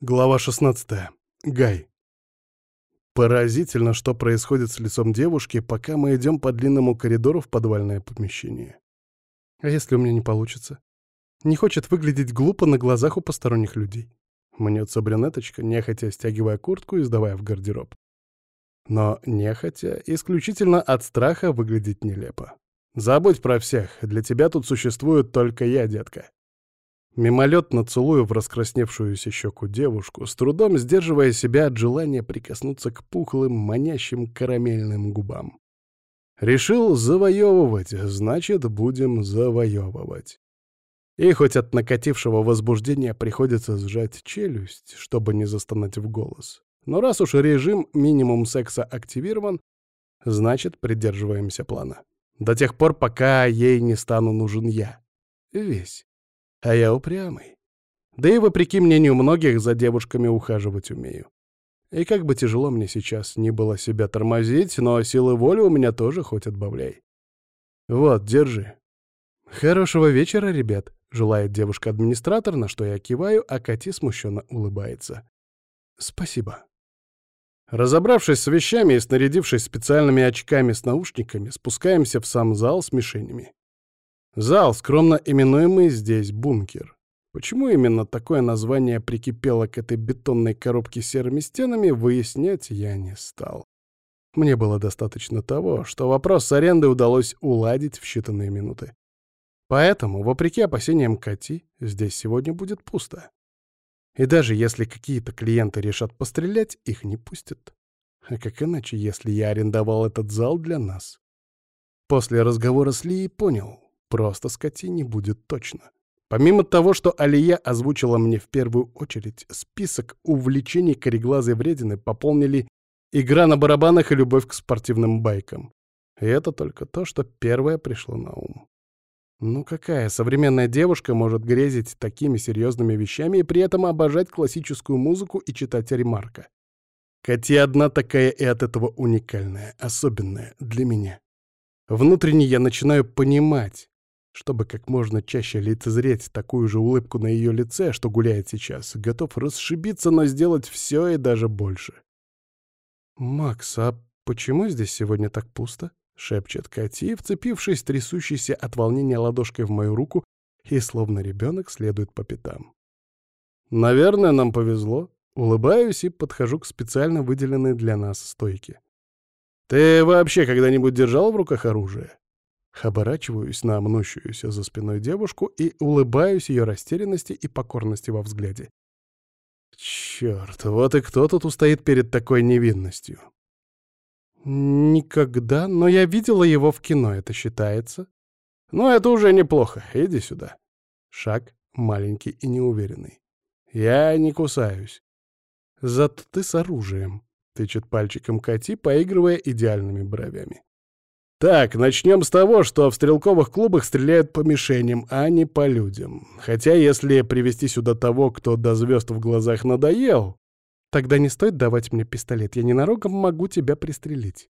Глава 16. Гай. Поразительно, что происходит с лицом девушки, пока мы идем по длинному коридору в подвальное помещение. А если у меня не получится? Не хочет выглядеть глупо на глазах у посторонних людей. Мнется брюнеточка, нехотя стягивая куртку и сдавая в гардероб. Но нехотя, исключительно от страха выглядеть нелепо. Забудь про всех, для тебя тут существует только я, детка. Мимолетно целую в раскрасневшуюся щеку девушку, с трудом сдерживая себя от желания прикоснуться к пухлым, манящим карамельным губам. Решил завоевывать, значит, будем завоевывать. И хоть от накатившего возбуждения приходится сжать челюсть, чтобы не застонать в голос. Но раз уж режим минимум секса активирован, значит, придерживаемся плана. До тех пор, пока ей не стану нужен я. Весь. А я упрямый. Да и вопреки мнению многих, за девушками ухаживать умею. И как бы тяжело мне сейчас не было себя тормозить, но силы воли у меня тоже хоть отбавляй. Вот, держи. Хорошего вечера, ребят, желает девушка-администратор, на что я киваю, а Кати смущенно улыбается. Спасибо. Разобравшись с вещами и снарядившись специальными очками с наушниками, спускаемся в сам зал с мишенями. Зал, скромно именуемый здесь бункер. Почему именно такое название прикипело к этой бетонной коробке серыми стенами, выяснять я не стал. Мне было достаточно того, что вопрос с арендой удалось уладить в считанные минуты. Поэтому, вопреки опасениям Кати, здесь сегодня будет пусто. И даже если какие-то клиенты решат пострелять, их не пустят. А как иначе, если я арендовал этот зал для нас? После разговора с Лией понял, Просто скотине будет точно. Помимо того, что Алия озвучила мне в первую очередь, список увлечений кореглазой вредины пополнили игра на барабанах и любовь к спортивным байкам. И это только то, что первое пришло на ум. Ну какая современная девушка может грезить такими серьезными вещами и при этом обожать классическую музыку и читать ремарка? Катя одна такая и от этого уникальная, особенная для меня. Внутренне я начинаю понимать, чтобы как можно чаще лицезреть такую же улыбку на ее лице, что гуляет сейчас, готов расшибиться, но сделать все и даже больше. «Макс, а почему здесь сегодня так пусто?» — шепчет Кати, вцепившись трясущейся от волнения ладошкой в мою руку и, словно ребенок, следует по пятам. «Наверное, нам повезло». Улыбаюсь и подхожу к специально выделенной для нас стойке. «Ты вообще когда-нибудь держал в руках оружие?» Оборачиваюсь на мнущуюся за спиной девушку и улыбаюсь ее растерянности и покорности во взгляде. Черт, вот и кто тут устоит перед такой невинностью? Никогда, но я видела его в кино, это считается. Ну, это уже неплохо, иди сюда. Шаг маленький и неуверенный. Я не кусаюсь. Зато ты с оружием, тычет пальчиком Кати, поигрывая идеальными бровями. Так, начнем с того, что в стрелковых клубах стреляют по мишеням, а не по людям. Хотя если привести сюда того, кто до звезд в глазах надоел, тогда не стоит давать мне пистолет, я ненароком могу тебя пристрелить.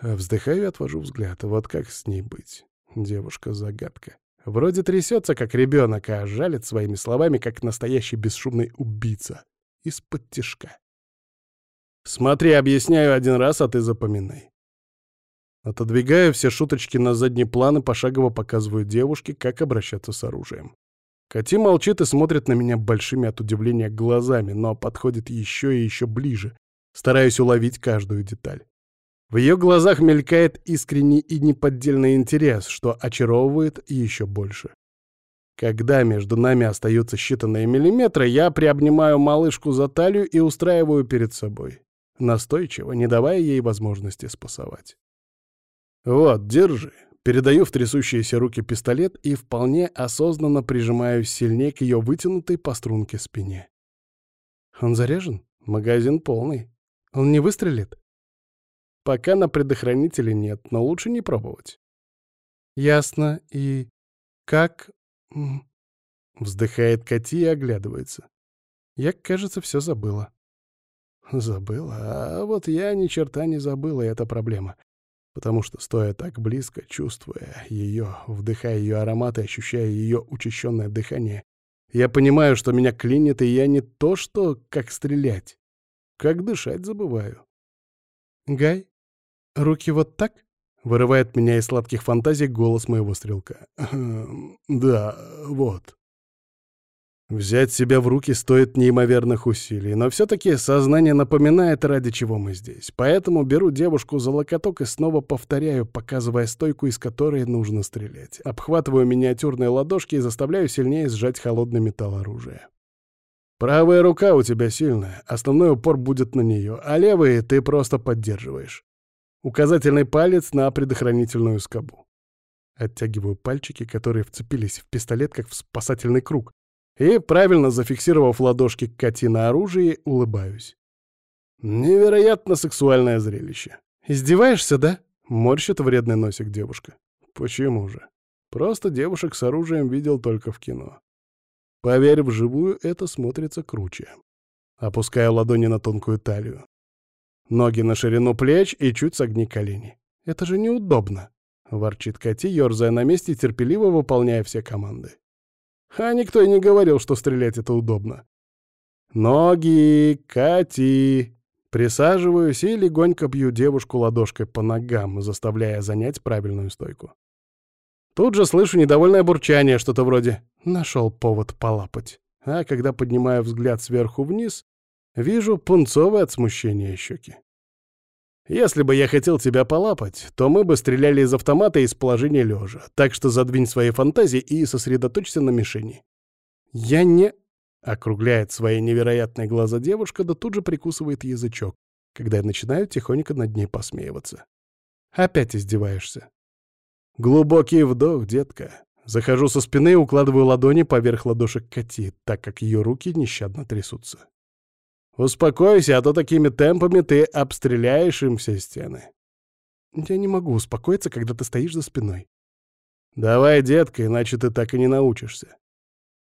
Вздыхаю и отвожу взгляд. Вот как с ней быть? Девушка-загадка. Вроде трясется, как ребенок, а жалит своими словами, как настоящий бесшумный убийца. Из-под тишка. Смотри, объясняю один раз, а ты запоминай. Отодвигая все шуточки на задний план и пошагово показываю девушке, как обращаться с оружием. Кати молчит и смотрит на меня большими от удивления глазами, но подходит еще и еще ближе, стараясь уловить каждую деталь. В ее глазах мелькает искренний и неподдельный интерес, что очаровывает еще больше. Когда между нами остаются считанные миллиметры, я приобнимаю малышку за талию и устраиваю перед собой, настойчиво, не давая ей возможности спасовать. «Вот, держи». Передаю в трясущиеся руки пистолет и вполне осознанно прижимаюсь сильнее к ее вытянутой по струнке спине. «Он заряжен? Магазин полный. Он не выстрелит?» «Пока на предохранителе нет, но лучше не пробовать». «Ясно. И как...» Вздыхает Кати и оглядывается. Я, кажется, все забыла. Забыла. А вот я ни черта не забыла, это проблема потому что, стоя так близко, чувствуя ее, вдыхая ее аромат и ощущая ее учащенное дыхание, Я понимаю, что меня клинит, и я не то что как стрелять, как дышать забываю. «Гай, руки вот так?» — вырывает меня из сладких фантазий голос моего стрелка. «Да, вот». Взять себя в руки стоит неимоверных усилий, но все-таки сознание напоминает, ради чего мы здесь. Поэтому беру девушку за локоток и снова повторяю, показывая стойку, из которой нужно стрелять. Обхватываю миниатюрные ладошки и заставляю сильнее сжать холодный металл оружия. Правая рука у тебя сильная, основной упор будет на нее, а левый ты просто поддерживаешь. Указательный палец на предохранительную скобу. Оттягиваю пальчики, которые вцепились в пистолет, как в спасательный круг, и, правильно зафиксировав ладошки Кати на оружии, улыбаюсь. Невероятно сексуальное зрелище. «Издеваешься, да?» — морщит вредный носик девушка. «Почему же? Просто девушек с оружием видел только в кино. Поверь, вживую это смотрится круче. Опускаю ладони на тонкую талию. Ноги на ширину плеч и чуть согни колени. Это же неудобно. Ворчит Кати, ерзая на месте, терпеливо выполняя все команды. А никто и не говорил, что стрелять это удобно. «Ноги, Кати!» Присаживаюсь и легонько бью девушку ладошкой по ногам, заставляя занять правильную стойку. Тут же слышу недовольное бурчание, что-то вроде «нашел повод полапать». А когда поднимаю взгляд сверху вниз, вижу пунцовые от смущения щеки. Если бы я хотел тебя полапать, то мы бы стреляли из автомата из положения лежа. Так что задвинь свои фантазии и сосредоточься на мишени. Я не... Округляет свои невероятные глаза девушка, да тут же прикусывает язычок, когда я начинаю тихонько над ней посмеиваться. Опять издеваешься. Глубокий вдох, детка. Захожу со спины и укладываю ладони поверх ладошек Кати, так как ее руки нещадно трясутся. Успокойся, а то такими темпами ты обстреляешь им все стены. Я не могу успокоиться, когда ты стоишь за спиной. Давай, детка, иначе ты так и не научишься.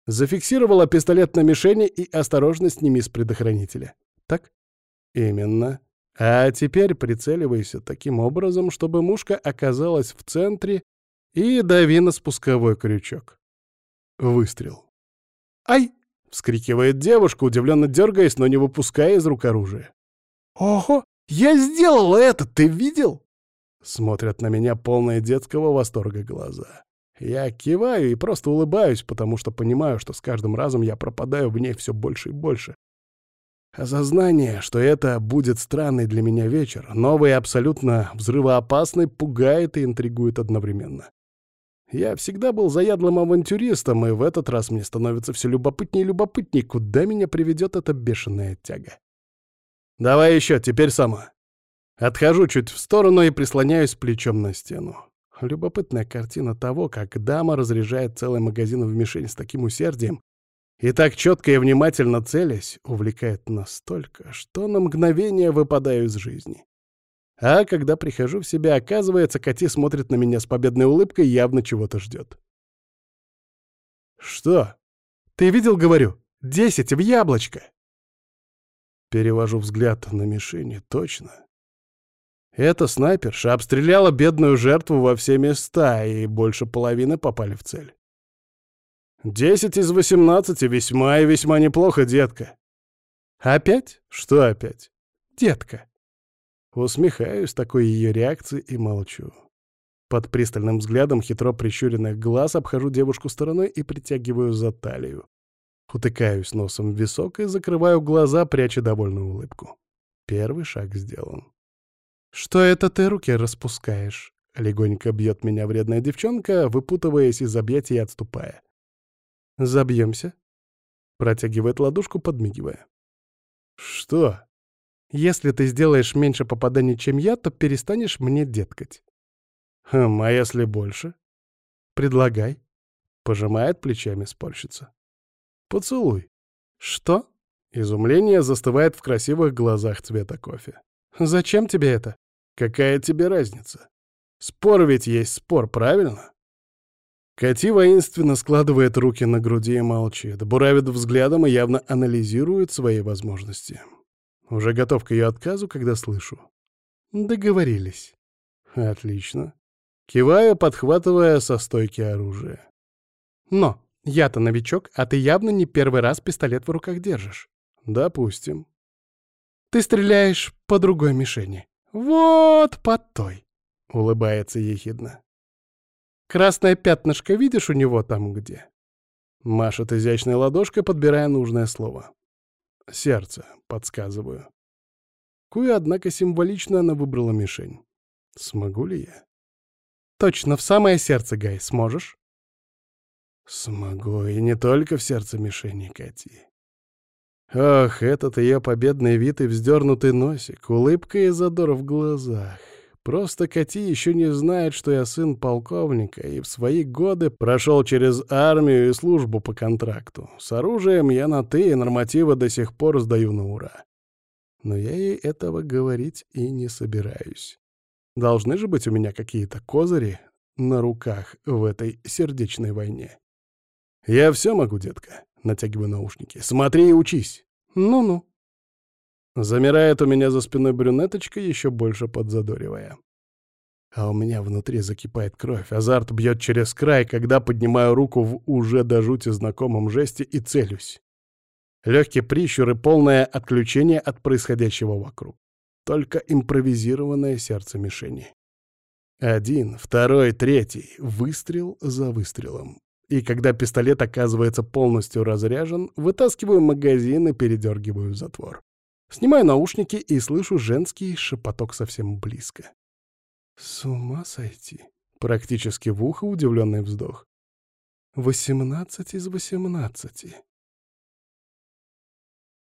Зафиксировала пистолет на мишени и осторожно сними с предохранителя. Так? Именно. А теперь прицеливайся таким образом, чтобы мушка оказалась в центре и дави на спусковой крючок. Выстрел. Ай! — вскрикивает девушка, удивленно дергаясь, но не выпуская из рук оружия. «Ого! Я сделала это! Ты видел?» Смотрят на меня полные детского восторга глаза. Я киваю и просто улыбаюсь, потому что понимаю, что с каждым разом я пропадаю в ней все больше и больше. Осознание, что это будет странный для меня вечер, новый и абсолютно взрывоопасный, пугает и интригует одновременно. Я всегда был заядлым авантюристом, и в этот раз мне становится все любопытнее и любопытнее, куда меня приведет эта бешеная тяга. Давай еще, теперь сама. Отхожу чуть в сторону и прислоняюсь плечом на стену. Любопытная картина того, как дама разряжает целый магазин в мишень с таким усердием и так четко и внимательно целясь, увлекает настолько, что на мгновение выпадаю из жизни. А когда прихожу в себя, оказывается, Кати смотрит на меня с победной улыбкой явно чего-то ждет. «Что?» «Ты видел, говорю? Десять в яблочко!» Перевожу взгляд на мишени, точно. Эта снайперша обстреляла бедную жертву во все места, и больше половины попали в цель. «Десять из восемнадцати весьма и весьма неплохо, детка». «Опять? Что опять?» «Детка». Усмехаюсь такой ее реакции и молчу. Под пристальным взглядом хитро прищуренных глаз обхожу девушку стороной и притягиваю за талию. Утыкаюсь носом в висок и закрываю глаза, пряча довольную улыбку. Первый шаг сделан. «Что это ты руки распускаешь?» Легонько бьет меня вредная девчонка, выпутываясь из объятий и отступая. «Забьемся?» Протягивает ладошку, подмигивая. «Что?» Если ты сделаешь меньше попаданий, чем я, то перестанешь мне деткать. Хм, а если больше? Предлагай. Пожимает плечами спорщица. Поцелуй. Что? Изумление застывает в красивых глазах цвета кофе. Зачем тебе это? Какая тебе разница? Спор ведь есть спор, правильно? Кати воинственно складывает руки на груди и молчит, буравит взглядом и явно анализирует свои возможности. Уже готов к ее отказу, когда слышу. Договорились. Отлично. Киваю, подхватывая со стойки оружие. Но Я-то новичок, а ты явно не первый раз пистолет в руках держишь. Допустим. Ты стреляешь по другой мишени. Вот по той. Улыбается ехидно. Красное пятнышко видишь у него там где? Машет изящной ладошкой, подбирая нужное слово. Сердце, подсказываю. Кую, однако, символично она выбрала мишень. Смогу ли я? Точно, в самое сердце, Гай, сможешь? Смогу, и не только в сердце мишени, Кати. Ох, этот ее победный вид и вздернутый носик, улыбка и задор в глазах. Просто Кати еще не знает, что я сын полковника и в свои годы прошел через армию и службу по контракту. С оружием я на «ты» и нормативы до сих пор сдаю на ура. Но я ей этого говорить и не собираюсь. Должны же быть у меня какие-то козыри на руках в этой сердечной войне. «Я все могу, детка», — натягиваю наушники. «Смотри и учись». «Ну-ну». Замирает у меня за спиной брюнеточка, еще больше подзадоривая. А у меня внутри закипает кровь, азарт бьет через край, когда поднимаю руку в уже до жути знакомом жесте и целюсь. Легкий прищур и полное отключение от происходящего вокруг. Только импровизированное сердце мишени. Один, второй, третий. Выстрел за выстрелом. И когда пистолет оказывается полностью разряжен, вытаскиваю магазин и передергиваю затвор. Снимаю наушники и слышу женский шепоток совсем близко. «С ума сойти!» — практически в ухо удивленный вздох. «Восемнадцать из восемнадцати!»